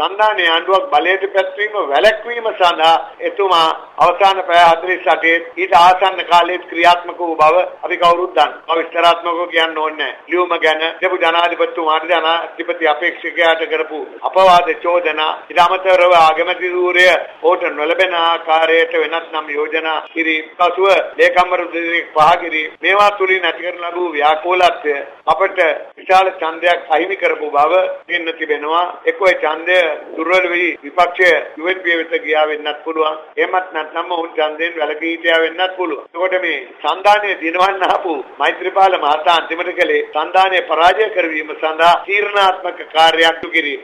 සන්ධානයේ ආණ්ඩුවක් බලයට පැත්වීම වැළැක්වීම සඳහා එතුමා අවසාන පැය 48 ඊට ආසන්න කාලයේ ක්‍රියාත්මක වූ බව අපි කවුරුත් දන්නවා. මම විස්තරාත්මකව කියන්න ඕනේ නැහැ. ලියුම ගැන දෙපු ජනාධිපතිතුමාට ජනාධිපති අපේක්ෂකයාට කරපු අපවාද චෝදනා ඊට අමතරව ආගමැති ධූරය ඕට නොලැබෙන ආකාරයට වෙනත් නම් යෝජනා කිරීම පසුව ලේකම්වරු දෙදෙනෙක් පහ කිරීම මේවා තුලින් ඇති කරන ලැබූ ව්‍යාකූලත්වය අපට විශාල ඡන්දයක් අහිමි කරපු බව පෙන්න තිබෙනවා. එක්කෝ ඡන්දය දුර්වල වී විපක්ෂය UNP වෙත ගියා වෙන්නත් පුළුවන්. එහෙමත් නැත්නම් ඔවුන් ඡන්දයෙන් වැළකී හිටියා වෙන්නත් පුළුවන්. එතකොට මේ සන්දානයේ දිනවන්න ආපු මෛත්‍රීපාල මහතා අන්තිමට කළේ සන්දානයේ පරාජය කරවීම සඳහා තීරණාත්මක කාර්යයක් කිරීම.